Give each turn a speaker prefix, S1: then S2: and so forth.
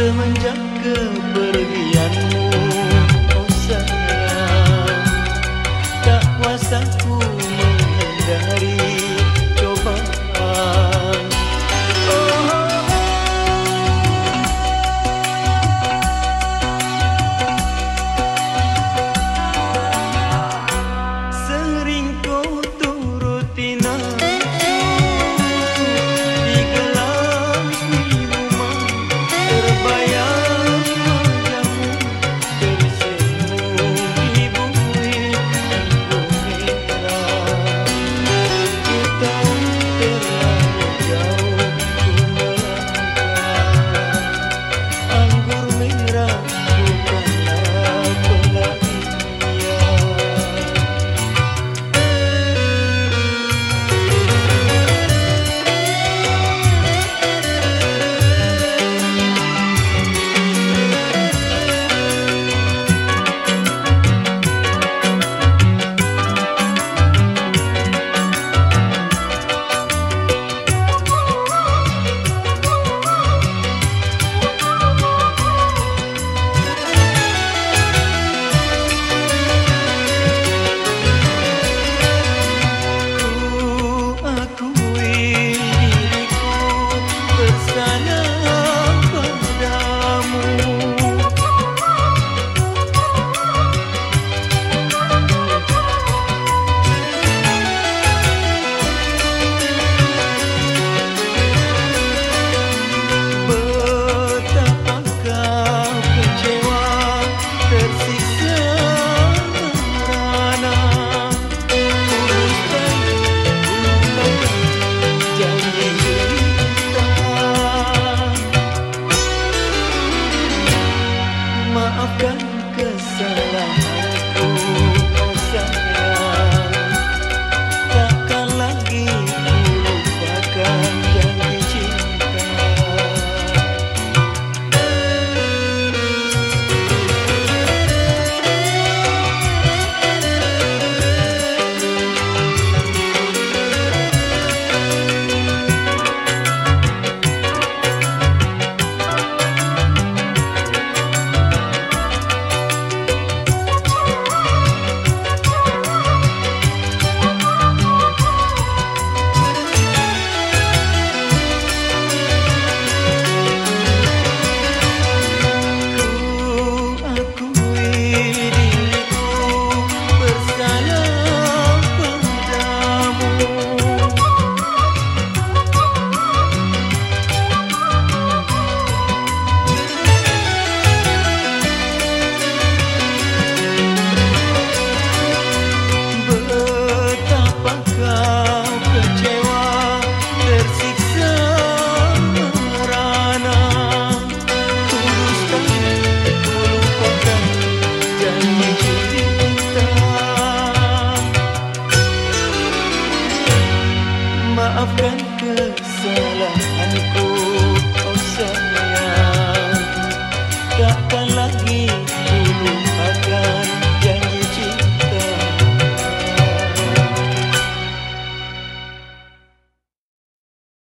S1: Semenjak kepergianmu, Oh sayang Tak kuasa ku kesalahanku Oh sayang. Takkan lagi